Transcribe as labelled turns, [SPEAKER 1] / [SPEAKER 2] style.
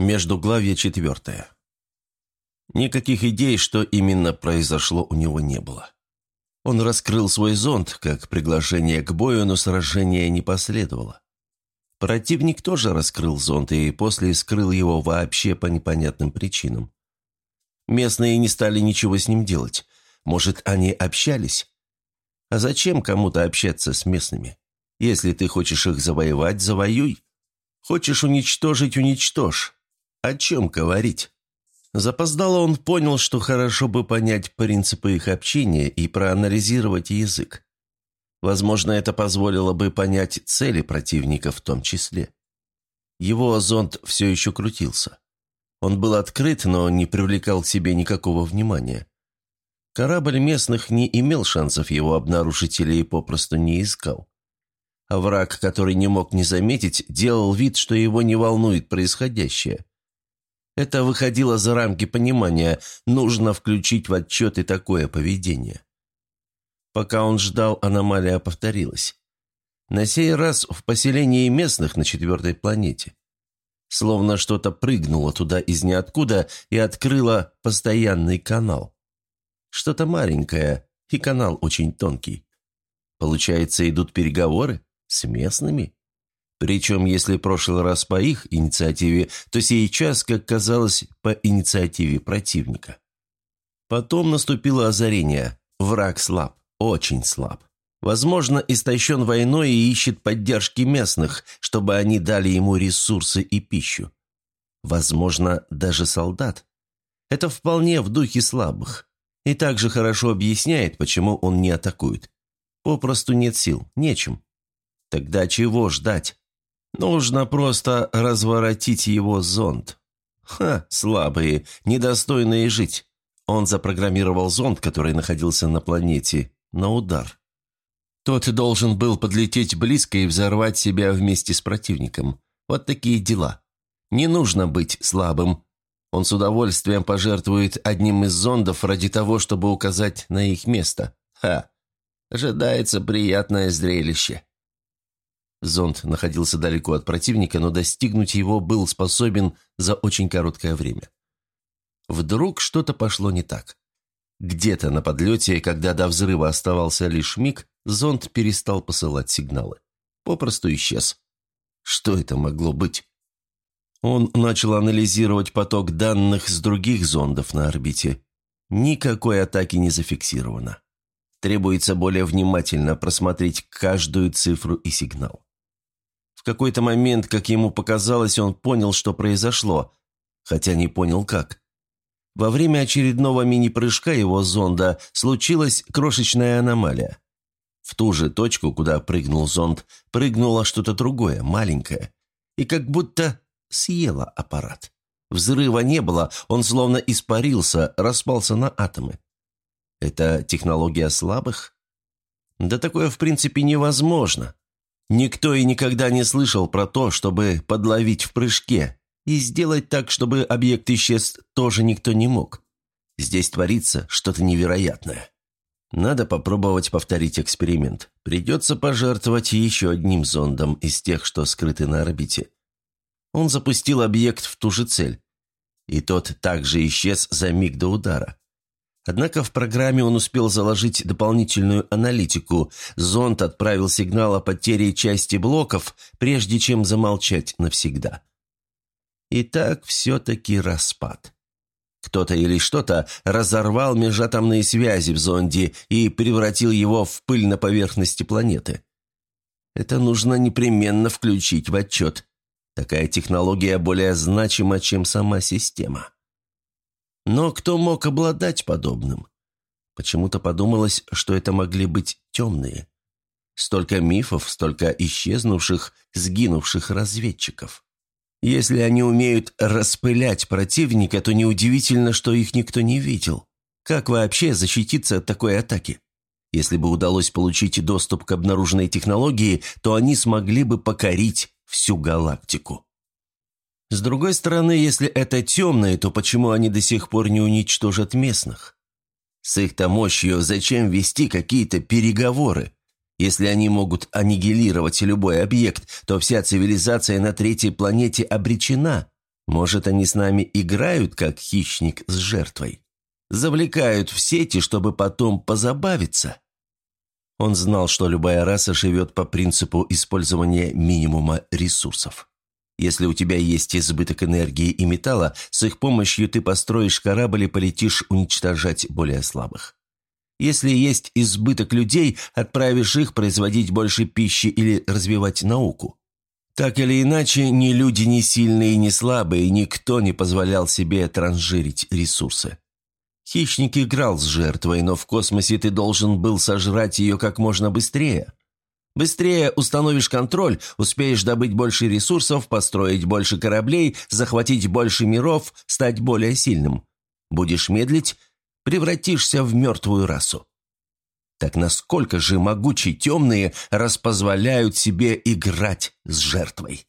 [SPEAKER 1] Междуглавье четвертое. Никаких идей, что именно произошло, у него не было. Он раскрыл свой зонт, как приглашение к бою, но сражения не последовало. Противник тоже раскрыл зонт и после скрыл его вообще по непонятным причинам. Местные не стали ничего с ним делать. Может, они общались? А зачем кому-то общаться с местными? Если ты хочешь их завоевать, завоюй. Хочешь уничтожить – уничтожь. О чем говорить? Запоздало он понял, что хорошо бы понять принципы их общения и проанализировать язык. Возможно, это позволило бы понять цели противника в том числе. Его зонд все еще крутился. Он был открыт, но не привлекал к себе никакого внимания. Корабль местных не имел шансов его обнаружить или попросту не искал. А враг, который не мог не заметить, делал вид, что его не волнует происходящее. Это выходило за рамки понимания, нужно включить в отчеты такое поведение. Пока он ждал, аномалия повторилась. На сей раз в поселении местных на четвертой планете. Словно что-то прыгнуло туда из ниоткуда и открыло постоянный канал. Что-то маленькое, и канал очень тонкий. Получается, идут переговоры с местными? Причем, если прошлый раз по их инициативе, то сейчас, как казалось, по инициативе противника. Потом наступило озарение. Враг слаб, очень слаб. Возможно, истощен войной и ищет поддержки местных, чтобы они дали ему ресурсы и пищу. Возможно, даже солдат. Это вполне в духе слабых. И также хорошо объясняет, почему он не атакует. Попросту нет сил, нечем. Тогда чего ждать? Нужно просто разворотить его зонд. Ха, слабые, недостойные жить. Он запрограммировал зонд, который находился на планете, на удар. Тот должен был подлететь близко и взорвать себя вместе с противником. Вот такие дела. Не нужно быть слабым. Он с удовольствием пожертвует одним из зондов ради того, чтобы указать на их место. Ха! Ожидается приятное зрелище. Зонд находился далеко от противника, но достигнуть его был способен за очень короткое время. Вдруг что-то пошло не так. Где-то на подлете, когда до взрыва оставался лишь миг, зонд перестал посылать сигналы. Попросту исчез. Что это могло быть? Он начал анализировать поток данных с других зондов на орбите. Никакой атаки не зафиксировано. Требуется более внимательно просмотреть каждую цифру и сигнал. Какой-то момент, как ему показалось, он понял, что произошло, хотя не понял как. Во время очередного мини-прыжка его зонда случилась крошечная аномалия. В ту же точку, куда прыгнул зонд, прыгнуло что-то другое, маленькое, и как будто съело аппарат. Взрыва не было, он словно испарился, распался на атомы. Это технология слабых? Да такое в принципе невозможно. Никто и никогда не слышал про то, чтобы подловить в прыжке, и сделать так, чтобы объект исчез, тоже никто не мог. Здесь творится что-то невероятное. Надо попробовать повторить эксперимент. Придется пожертвовать еще одним зондом из тех, что скрыты на орбите. Он запустил объект в ту же цель. И тот также исчез за миг до удара. Однако в программе он успел заложить дополнительную аналитику. Зонд отправил сигнал о потере части блоков, прежде чем замолчать навсегда. Итак, все-таки распад. Кто-то или что-то разорвал межатомные связи в зонде и превратил его в пыль на поверхности планеты. Это нужно непременно включить в отчет. Такая технология более значима, чем сама система. Но кто мог обладать подобным? Почему-то подумалось, что это могли быть темные. Столько мифов, столько исчезнувших, сгинувших разведчиков. Если они умеют распылять противника, то неудивительно, что их никто не видел. Как вообще защититься от такой атаки? Если бы удалось получить доступ к обнаруженной технологии, то они смогли бы покорить всю галактику. С другой стороны, если это темные, то почему они до сих пор не уничтожат местных? С их-то мощью зачем вести какие-то переговоры? Если они могут аннигилировать любой объект, то вся цивилизация на третьей планете обречена. Может, они с нами играют, как хищник с жертвой? Завлекают в сети, чтобы потом позабавиться?» Он знал, что любая раса живет по принципу использования минимума ресурсов. Если у тебя есть избыток энергии и металла, с их помощью ты построишь корабль и полетишь уничтожать более слабых. Если есть избыток людей, отправишь их производить больше пищи или развивать науку. Так или иначе, ни люди ни сильные, ни слабые, никто не позволял себе транжирить ресурсы. Хищник играл с жертвой, но в космосе ты должен был сожрать ее как можно быстрее. Быстрее установишь контроль, успеешь добыть больше ресурсов, построить больше кораблей, захватить больше миров, стать более сильным. Будешь медлить, превратишься в мертвую расу. Так насколько же могучие темные распозволяют себе играть с жертвой?